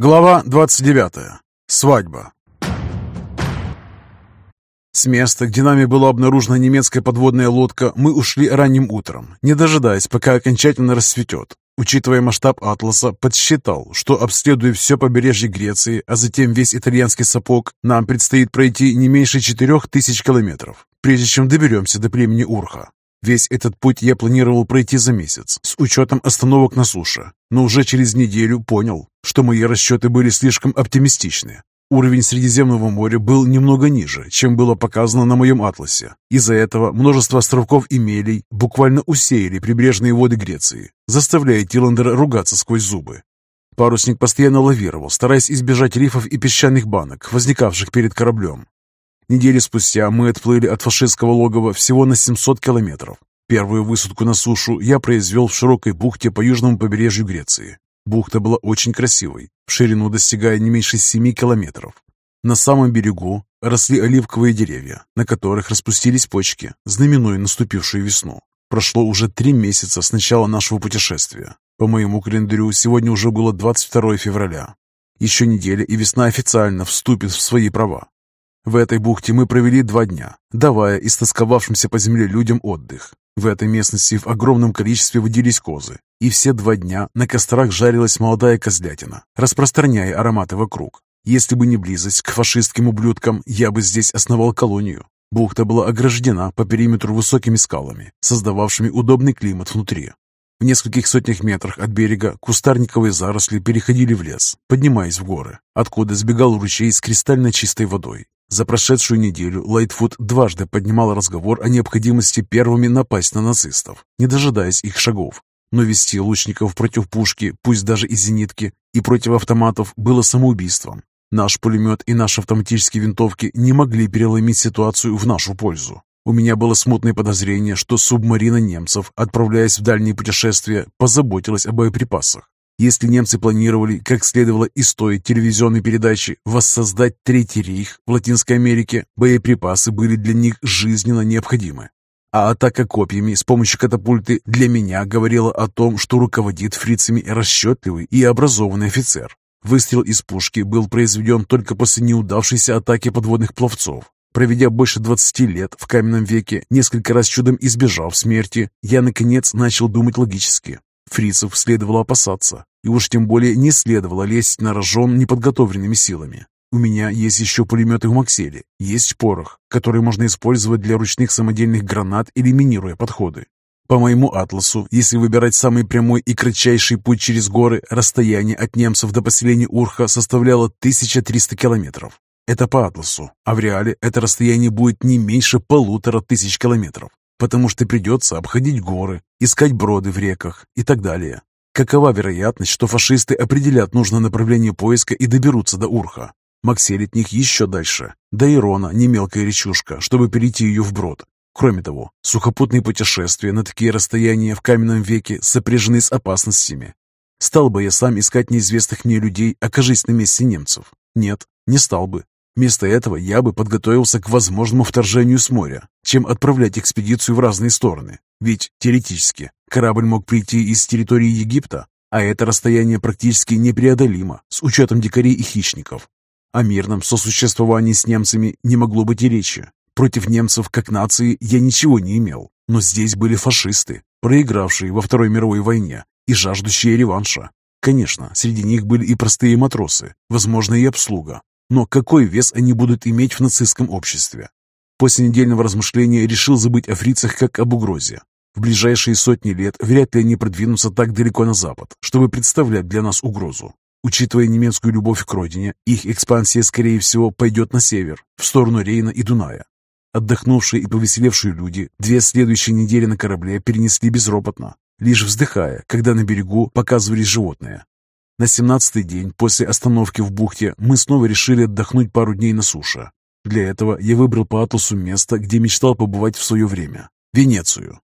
Глава 29. Свадьба. С места, где нами была обнаружена немецкая подводная лодка, мы ушли ранним утром, не дожидаясь, пока окончательно рассветет. Учитывая масштаб «Атласа», подсчитал, что, обследуя все побережье Греции, а затем весь итальянский сапог, нам предстоит пройти не меньше четырех тысяч километров, прежде чем доберемся до племени Урха. Весь этот путь я планировал пройти за месяц, с учетом остановок на суше, но уже через неделю понял, что мои расчеты были слишком оптимистичны. Уровень Средиземного моря был немного ниже, чем было показано на моем атласе. Из-за этого множество островков и мелей буквально усеяли прибрежные воды Греции, заставляя Тиландера ругаться сквозь зубы. Парусник постоянно лавировал, стараясь избежать рифов и песчаных банок, возникавших перед кораблем. Недели спустя мы отплыли от фашистского логова всего на 700 километров. Первую высадку на сушу я произвел в широкой бухте по южному побережью Греции. Бухта была очень красивой, в ширину достигая не меньше 7 километров. На самом берегу росли оливковые деревья, на которых распустились почки, знаменуя наступившую весну. Прошло уже три месяца с начала нашего путешествия. По моему календарю сегодня уже было 22 февраля. Еще неделя, и весна официально вступит в свои права. В этой бухте мы провели два дня, давая истосковавшимся по земле людям отдых. В этой местности в огромном количестве водились козы, и все два дня на кострах жарилась молодая козлятина, распространяя ароматы вокруг. Если бы не близость к фашистским ублюдкам, я бы здесь основал колонию. Бухта была ограждена по периметру высокими скалами, создававшими удобный климат внутри. В нескольких сотнях метрах от берега кустарниковые заросли переходили в лес, поднимаясь в горы, откуда сбегал ручей с кристально чистой водой. За прошедшую неделю Лайтфуд дважды поднимал разговор о необходимости первыми напасть на нацистов, не дожидаясь их шагов. Но вести лучников против пушки, пусть даже и зенитки, и против автоматов было самоубийством. Наш пулемет и наши автоматические винтовки не могли переломить ситуацию в нашу пользу. У меня было смутное подозрение, что субмарина немцев, отправляясь в дальние путешествия, позаботилась о боеприпасах. Если немцы планировали, как следовало из той телевизионной передачи, воссоздать Третий рейх в Латинской Америке, боеприпасы были для них жизненно необходимы. А атака копьями с помощью катапульты для меня говорила о том, что руководит фрицами расчетливый и образованный офицер. Выстрел из пушки был произведен только после неудавшейся атаки подводных пловцов. Проведя больше 20 лет в каменном веке, несколько раз чудом избежав смерти, я, наконец, начал думать логически. Фрицев следовало опасаться, и уж тем более не следовало лезть на рожон неподготовленными силами. У меня есть еще пулеметы в Макселе, есть порох, который можно использовать для ручных самодельных гранат или минируя подходы. По моему атласу, если выбирать самый прямой и кратчайший путь через горы, расстояние от немцев до поселения Урха составляло 1300 километров. Это по атласу, а в реале это расстояние будет не меньше полутора тысяч километров потому что придется обходить горы, искать броды в реках и так далее. Какова вероятность, что фашисты определят нужное направление поиска и доберутся до Урха? Максель от них еще дальше. До Ирона не мелкая речушка, чтобы перейти ее вброд. Кроме того, сухопутные путешествия на такие расстояния в каменном веке сопряжены с опасностями. Стал бы я сам искать неизвестных мне людей, окажись на месте немцев? Нет, не стал бы. Вместо этого я бы подготовился к возможному вторжению с моря, чем отправлять экспедицию в разные стороны. Ведь, теоретически, корабль мог прийти из территории Египта, а это расстояние практически непреодолимо с учетом дикарей и хищников. О мирном сосуществовании с немцами не могло быть и речи. Против немцев как нации я ничего не имел, но здесь были фашисты, проигравшие во Второй мировой войне и жаждущие реванша. Конечно, среди них были и простые матросы, возможно, и обслуга, но какой вес они будут иметь в нацистском обществе? После недельного размышления решил забыть о фрицах как об угрозе. В ближайшие сотни лет вряд ли они продвинутся так далеко на запад, чтобы представлять для нас угрозу. Учитывая немецкую любовь к родине, их экспансия, скорее всего, пойдет на север, в сторону Рейна и Дуная. Отдохнувшие и повеселевшие люди две следующие недели на корабле перенесли безропотно, лишь вздыхая, когда на берегу показывались животные. На семнадцатый день после остановки в бухте мы снова решили отдохнуть пару дней на суше. Для этого я выбрал по атласу место, где мечтал побывать в свое время – Венецию.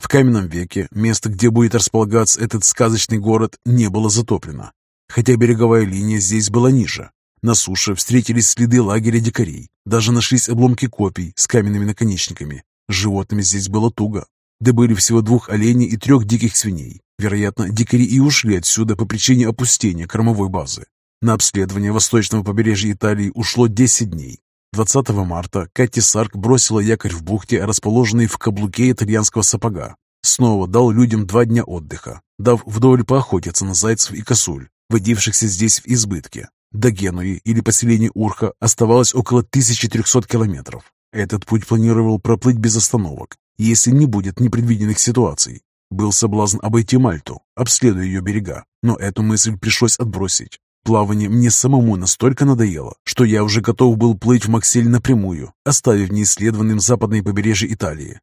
В каменном веке место, где будет располагаться этот сказочный город, не было затоплено, хотя береговая линия здесь была ниже. На суше встретились следы лагеря дикарей, даже нашлись обломки копий с каменными наконечниками. Животными здесь было туго. Добыли всего двух оленей и трех диких свиней. Вероятно, дикари и ушли отсюда по причине опустения кормовой базы. На обследование восточного побережья Италии ушло 10 дней. 20 марта Катти Сарк бросила якорь в бухте, расположенной в каблуке итальянского сапога. Снова дал людям два дня отдыха, дав вдоволь поохотиться на зайцев и косуль, водившихся здесь в избытке. До Генуи или поселения Урха оставалось около 1300 километров. Этот путь планировал проплыть без остановок, если не будет непредвиденных ситуаций. Был соблазн обойти Мальту, обследуя ее берега, но эту мысль пришлось отбросить. Плавание мне самому настолько надоело, что я уже готов был плыть в Максель напрямую, оставив неисследованным западное побережье Италии.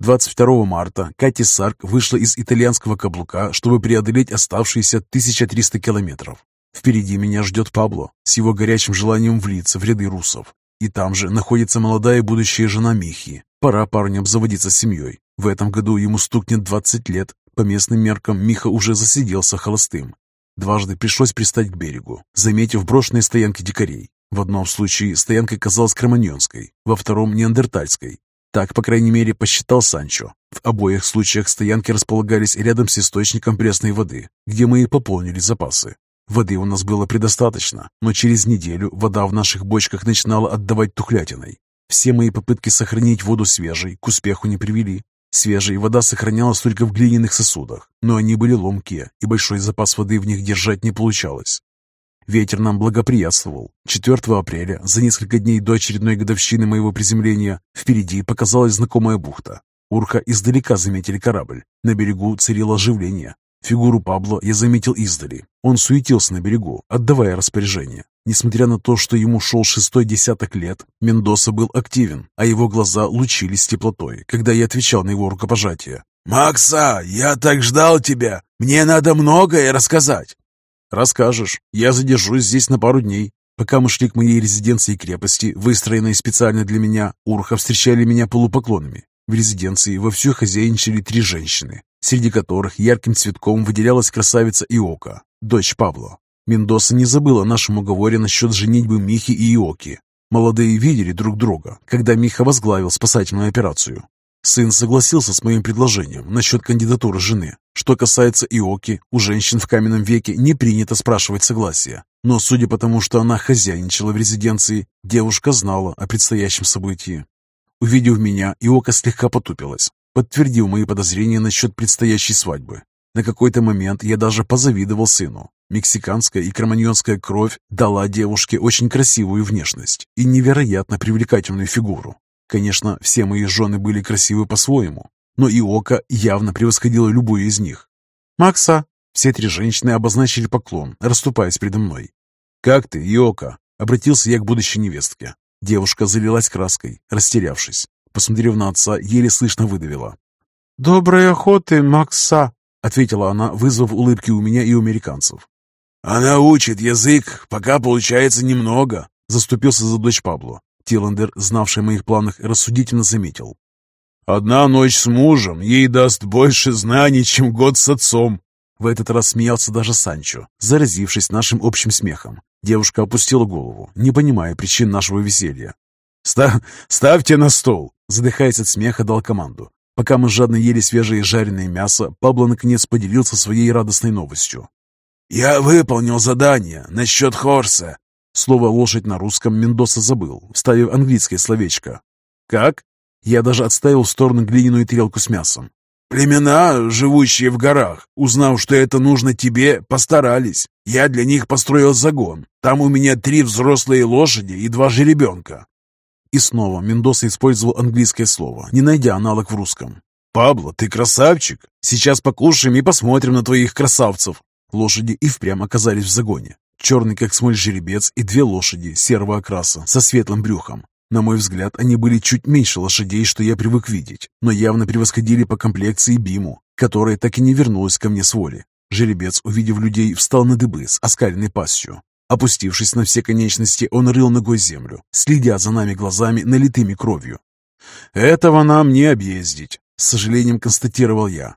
22 марта Кати Сарк вышла из итальянского каблука, чтобы преодолеть оставшиеся 1300 километров. Впереди меня ждет Пабло с его горячим желанием влиться в ряды русов. И там же находится молодая будущая жена Михи. Пора парню обзаводиться семьей. В этом году ему стукнет 20 лет. По местным меркам Миха уже засиделся холостым. Дважды пришлось пристать к берегу, заметив брошенные стоянки дикарей. В одном случае стоянка казалась кроманьонской, во втором – неандертальской. Так, по крайней мере, посчитал Санчо. В обоих случаях стоянки располагались рядом с источником пресной воды, где мы и пополнили запасы. Воды у нас было предостаточно, но через неделю вода в наших бочках начинала отдавать тухлятиной. Все мои попытки сохранить воду свежей к успеху не привели. Свежей вода сохранялась только в глиняных сосудах, но они были ломкие, и большой запас воды в них держать не получалось. Ветер нам благоприятствовал. 4 апреля, за несколько дней до очередной годовщины моего приземления, впереди показалась знакомая бухта. Урха издалека заметили корабль. На берегу царило оживление. Фигуру Пабло я заметил издали. Он суетился на берегу, отдавая распоряжение. Несмотря на то, что ему шел шестой десяток лет, Мендоса был активен, а его глаза лучились теплотой, когда я отвечал на его рукопожатие. «Макса, я так ждал тебя! Мне надо многое рассказать!» «Расскажешь. Я задержусь здесь на пару дней». Пока мы шли к моей резиденции крепости, выстроенной специально для меня, Урха встречали меня полупоклонами. В резиденции вовсю хозяйничали три женщины среди которых ярким цветком выделялась красавица Иока, дочь Павла. Мендоса не забыла о нашем уговоре насчет женитьбы Михи и Иоки. Молодые видели друг друга, когда Миха возглавил спасательную операцию. Сын согласился с моим предложением насчет кандидатуры жены. Что касается Иоки, у женщин в каменном веке не принято спрашивать согласия. Но судя по тому, что она хозяйничала в резиденции, девушка знала о предстоящем событии. Увидев меня, Иока слегка потупилась подтвердил мои подозрения насчет предстоящей свадьбы. На какой-то момент я даже позавидовал сыну. Мексиканская и кроманьонская кровь дала девушке очень красивую внешность и невероятно привлекательную фигуру. Конечно, все мои жены были красивы по-своему, но и Ока явно превосходила любую из них. «Макса!» Все три женщины обозначили поклон, расступаясь передо мной. «Как ты, Иока?» — обратился я к будущей невестке. Девушка залилась краской, растерявшись посмотрев на отца, еле слышно выдавила. «Доброй охоты, Макса!» — ответила она, вызвав улыбки у меня и у американцев. «Она учит язык, пока получается немного», — заступился за дочь Пабло. Тиландер, знавший о моих планах, рассудительно заметил. «Одна ночь с мужем ей даст больше знаний, чем год с отцом». В этот раз смеялся даже Санчо, заразившись нашим общим смехом. Девушка опустила голову, не понимая причин нашего веселья. «Ста «Ставьте на стол!» Задыхаясь от смеха, дал команду. Пока мы жадно ели свежее жареное мясо, Пабло наконец поделился своей радостной новостью. «Я выполнил задание насчет Хорса!» Слово «лошадь» на русском Мендоса забыл, вставив английское словечко. «Как?» Я даже отставил в сторону глиняную тарелку с мясом. «Племена, живущие в горах, узнав, что это нужно тебе, постарались. Я для них построил загон. Там у меня три взрослые лошади и два жеребенка. И снова Мендоса использовал английское слово, не найдя аналог в русском. «Пабло, ты красавчик! Сейчас покушаем и посмотрим на твоих красавцев!» Лошади и впрямь оказались в загоне. Черный, как смоль жеребец, и две лошади серого окраса со светлым брюхом. На мой взгляд, они были чуть меньше лошадей, что я привык видеть, но явно превосходили по комплекции Биму, которая так и не вернулась ко мне с воли. Жеребец, увидев людей, встал на дыбы с оскаленной пастью. Опустившись на все конечности, он рыл ногой землю, следя за нами глазами, налитыми кровью. «Этого нам не объездить», — с сожалением констатировал я.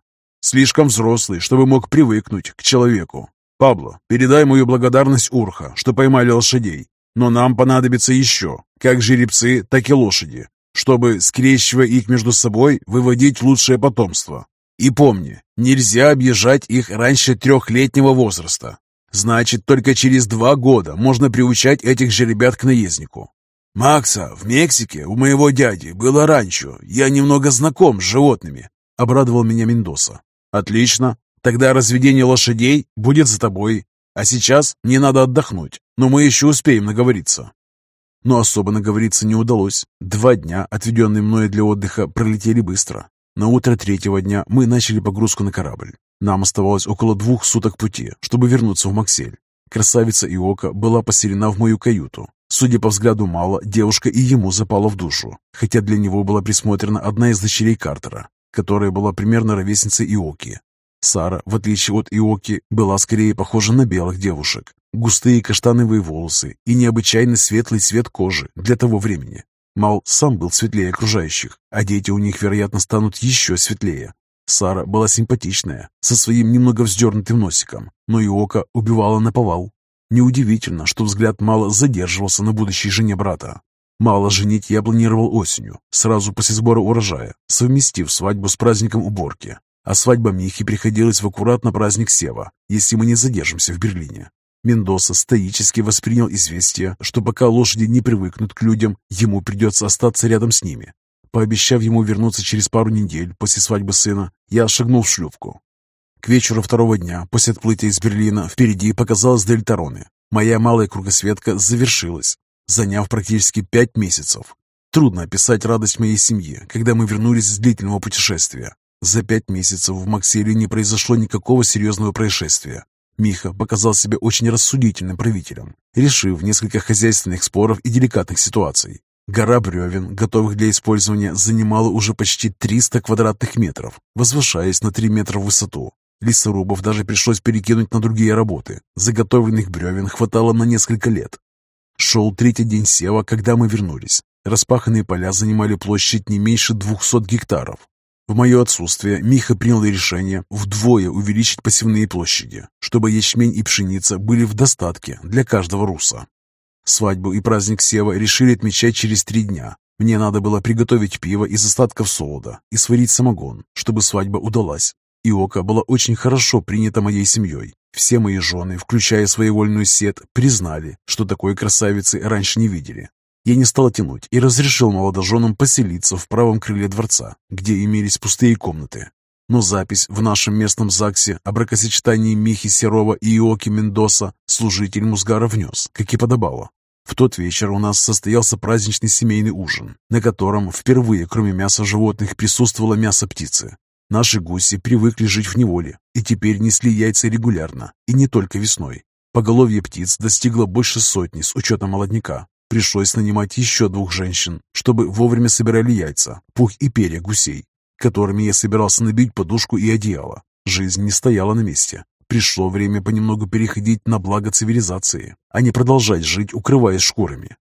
«Слишком взрослый, чтобы мог привыкнуть к человеку. Пабло, передай мою благодарность Урха, что поймали лошадей. Но нам понадобится еще, как жеребцы, так и лошади, чтобы, скрещивая их между собой, выводить лучшее потомство. И помни, нельзя объезжать их раньше трехлетнего возраста. Значит, только через два года можно приучать этих же ребят к наезднику. «Макса, в Мексике у моего дяди было ранчо. Я немного знаком с животными», — обрадовал меня Мендоса. «Отлично. Тогда разведение лошадей будет за тобой. А сейчас мне надо отдохнуть, но мы еще успеем наговориться». Но особо наговориться не удалось. Два дня, отведенные мною для отдыха, пролетели быстро. На утро третьего дня мы начали погрузку на корабль. Нам оставалось около двух суток пути, чтобы вернуться в Максель. Красавица Иока была поселена в мою каюту. Судя по взгляду Мала, девушка и ему запала в душу, хотя для него была присмотрена одна из дочерей Картера, которая была примерно ровесницей Иоки. Сара, в отличие от Иоки, была скорее похожа на белых девушек. Густые каштановые волосы и необычайно светлый цвет кожи для того времени. Мал сам был светлее окружающих, а дети у них, вероятно, станут еще светлее. Сара была симпатичная, со своим немного вздернутым носиком, но Иока убивала на повал. Неудивительно, что взгляд Мала задерживался на будущей жене брата. Мало женить я планировал осенью, сразу после сбора урожая, совместив свадьбу с праздником уборки. А свадьба Михи приходилась в аккуратно праздник Сева, если мы не задержимся в Берлине. Мендоса стоически воспринял известие, что пока лошади не привыкнут к людям, ему придется остаться рядом с ними. Пообещав ему вернуться через пару недель после свадьбы сына, я шагнул в шлюпку. К вечеру второго дня после отплытия из Берлина впереди показалась Дельтароны. Моя малая кругосветка завершилась, заняв практически пять месяцев. Трудно описать радость моей семьи, когда мы вернулись с длительного путешествия. За пять месяцев в Макселе не произошло никакого серьезного происшествия. Миха показал себя очень рассудительным правителем, решив несколько хозяйственных споров и деликатных ситуаций. Гора бревен, готовых для использования, занимала уже почти 300 квадратных метров, возвышаясь на 3 метра в высоту. Лесорубов даже пришлось перекинуть на другие работы. Заготовленных бревен хватало на несколько лет. Шел третий день сева, когда мы вернулись. Распаханные поля занимали площадь не меньше 200 гектаров. В мое отсутствие Миха принял решение вдвое увеличить посевные площади, чтобы ячмень и пшеница были в достатке для каждого руса. Свадьбу и праздник Сева решили отмечать через три дня. Мне надо было приготовить пиво из остатков солода и сварить самогон, чтобы свадьба удалась. Иока была очень хорошо принята моей семьей. Все мои жены, включая своевольную сет, признали, что такой красавицы раньше не видели. Я не стал тянуть и разрешил молодоженам поселиться в правом крыле дворца, где имелись пустые комнаты. Но запись в нашем местном ЗАГСе о бракосочетании Михи Серова и Иоки Мендоса служитель Музгара внес, как и подобало. В тот вечер у нас состоялся праздничный семейный ужин, на котором впервые, кроме мяса животных, присутствовало мясо птицы. Наши гуси привыкли жить в неволе и теперь несли яйца регулярно, и не только весной. Поголовье птиц достигло больше сотни с учетом молодняка. Пришлось нанимать еще двух женщин, чтобы вовремя собирали яйца, пух и перья гусей, которыми я собирался набить подушку и одеяло. Жизнь не стояла на месте. Пришло время понемногу переходить на благо цивилизации, а не продолжать жить, укрываясь шкурами.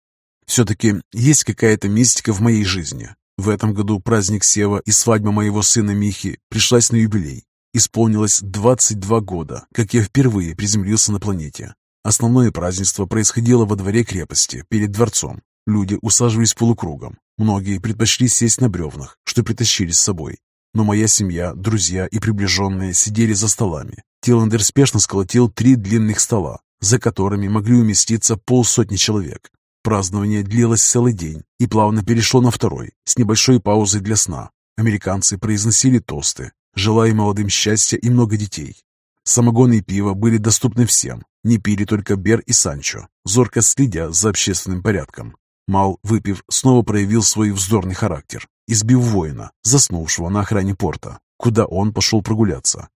Все-таки есть какая-то мистика в моей жизни, в этом году праздник Сева и свадьба моего сына Михи пришлась на юбилей. Исполнилось 22 года, как я впервые приземлился на планете. Основное празднество происходило во дворе крепости, перед дворцом. Люди усаживались полукругом. Многие предпочли сесть на бревнах, что притащили с собой. Но моя семья, друзья и приближенные сидели за столами. Тиландер спешно сколотил три длинных стола, за которыми могли уместиться полсотни человек. Празднование длилось целый день и плавно перешло на второй, с небольшой паузой для сна. Американцы произносили тосты, желая молодым счастья и много детей. Самогон и пиво были доступны всем, не пили только Бер и Санчо, зорко следя за общественным порядком. Мал, выпив, снова проявил свой вздорный характер, избив воина, заснувшего на охране порта, куда он пошел прогуляться.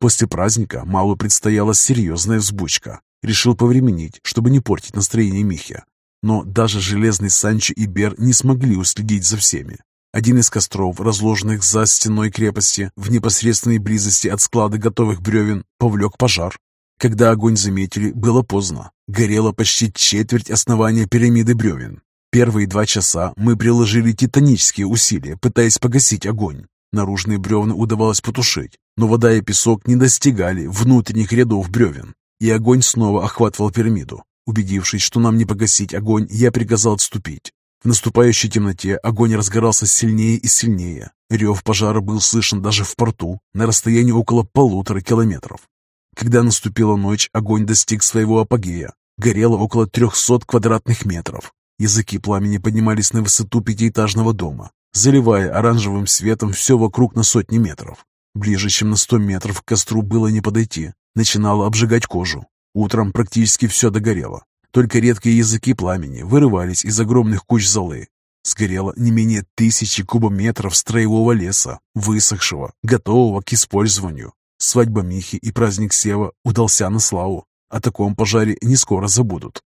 После праздника Малу предстояла серьезная взбучка. Решил повременить, чтобы не портить настроение Михи. Но даже железный Санчо и Бер не смогли уследить за всеми. Один из костров, разложенных за стеной крепости, в непосредственной близости от склада готовых бревен, повлек пожар. Когда огонь заметили, было поздно. Горело почти четверть основания пирамиды бревен. Первые два часа мы приложили титанические усилия, пытаясь погасить огонь. Наружные бревна удавалось потушить, но вода и песок не достигали внутренних рядов бревен, и огонь снова охватывал пирамиду. Убедившись, что нам не погасить огонь, я приказал отступить. В наступающей темноте огонь разгорался сильнее и сильнее. Рев пожара был слышен даже в порту, на расстоянии около полутора километров. Когда наступила ночь, огонь достиг своего апогея. Горело около 300 квадратных метров. Языки пламени поднимались на высоту пятиэтажного дома, заливая оранжевым светом все вокруг на сотни метров. Ближе, чем на 100 метров к костру было не подойти. Начинало обжигать кожу. Утром практически все догорело. Только редкие языки пламени вырывались из огромных куч золы. Сгорело не менее тысячи кубометров строевого леса, высохшего, готового к использованию. Свадьба Михи и праздник Сева удался на славу. О таком пожаре не скоро забудут.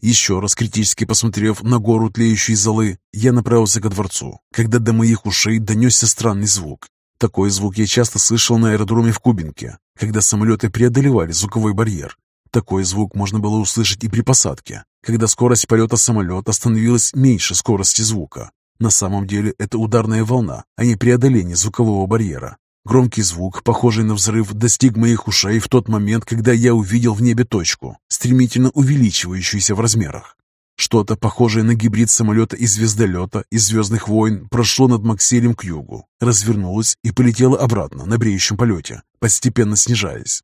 Еще раз критически посмотрев на гору тлеющей золы, я направился ко дворцу, когда до моих ушей донесся странный звук. Такой звук я часто слышал на аэродроме в Кубинке, когда самолеты преодолевали звуковой барьер. Такой звук можно было услышать и при посадке, когда скорость полета самолета становилась меньше скорости звука. На самом деле это ударная волна, а не преодоление звукового барьера. Громкий звук, похожий на взрыв, достиг моих ушей в тот момент, когда я увидел в небе точку, стремительно увеличивающуюся в размерах. Что-то похожее на гибрид самолета и звездолета из «Звездных войн» прошло над Макселем к югу, развернулось и полетело обратно на бреющем полете, постепенно снижаясь.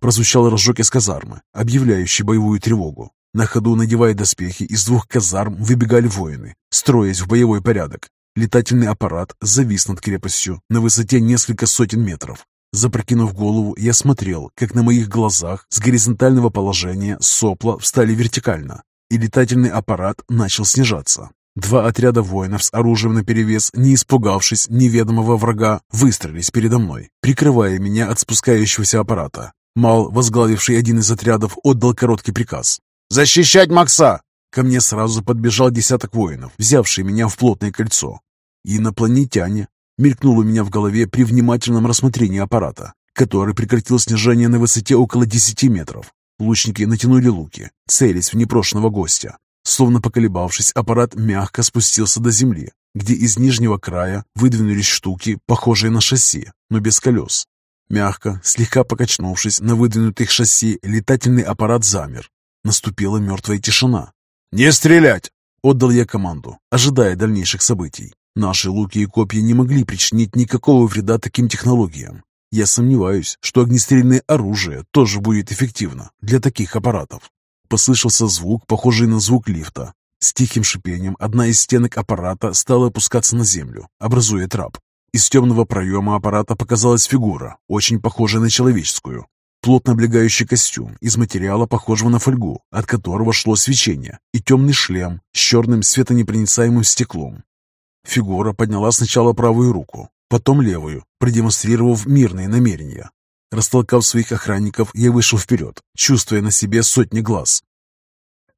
Прозвучал рожок из казармы, объявляющий боевую тревогу. На ходу, надевая доспехи, из двух казарм выбегали воины, строясь в боевой порядок. Летательный аппарат завис над крепостью на высоте несколько сотен метров. Запрокинув голову, я смотрел, как на моих глазах с горизонтального положения сопла встали вертикально, и летательный аппарат начал снижаться. Два отряда воинов с оружием наперевес, не испугавшись неведомого врага, выстроились передо мной, прикрывая меня от спускающегося аппарата. Мал, возглавивший один из отрядов, отдал короткий приказ. «Защищать Макса!» Ко мне сразу подбежал десяток воинов, взявший меня в плотное кольцо. «Инопланетяне!» мелькнуло у меня в голове при внимательном рассмотрении аппарата, который прекратил снижение на высоте около 10 метров. Лучники натянули луки, целясь в непрошенного гостя. Словно поколебавшись, аппарат мягко спустился до земли, где из нижнего края выдвинулись штуки, похожие на шасси, но без колес. Мягко, слегка покачнувшись на выдвинутых шасси, летательный аппарат замер. Наступила мертвая тишина. «Не стрелять!» — отдал я команду, ожидая дальнейших событий. Наши луки и копья не могли причинить никакого вреда таким технологиям. Я сомневаюсь, что огнестрельное оружие тоже будет эффективно для таких аппаратов. Послышался звук, похожий на звук лифта. С тихим шипением одна из стенок аппарата стала опускаться на землю, образуя трап. Из темного проема аппарата показалась фигура, очень похожая на человеческую. Плотно облегающий костюм из материала, похожего на фольгу, от которого шло свечение, и темный шлем с черным светонепроницаемым стеклом. Фигура подняла сначала правую руку, потом левую, продемонстрировав мирные намерения. Растолкав своих охранников, я вышел вперед, чувствуя на себе сотни глаз.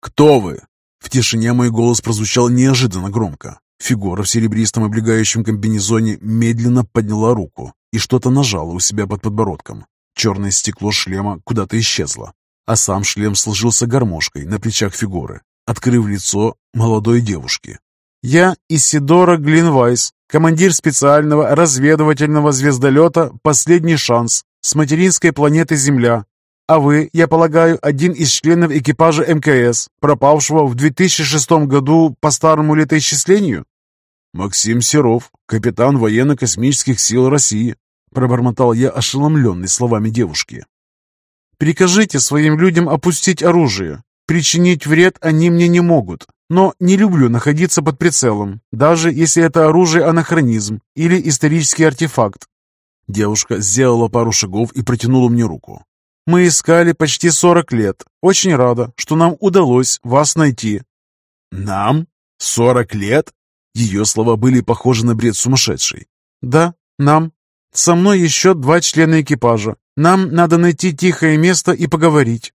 «Кто вы?» В тишине мой голос прозвучал неожиданно громко. Фигура в серебристом облегающем комбинезоне медленно подняла руку и что-то нажала у себя под подбородком. Черное стекло шлема куда-то исчезло, а сам шлем сложился гармошкой на плечах фигуры, открыв лицо молодой девушки. «Я Исидора Глинвайс, командир специального разведывательного звездолета «Последний шанс» с материнской планеты Земля. А вы, я полагаю, один из членов экипажа МКС, пропавшего в 2006 году по старому летоисчислению?» «Максим Серов, капитан военно-космических сил России», пробормотал я, ошеломленный словами девушки. «Прикажите своим людям опустить оружие. Причинить вред они мне не могут, но не люблю находиться под прицелом, даже если это оружие анахронизм или исторический артефакт. Девушка сделала пару шагов и протянула мне руку. «Мы искали почти сорок лет. Очень рада, что нам удалось вас найти». «Нам? Сорок лет?» Ее слова были похожи на бред сумасшедшей. «Да, нам. Со мной еще два члена экипажа. Нам надо найти тихое место и поговорить.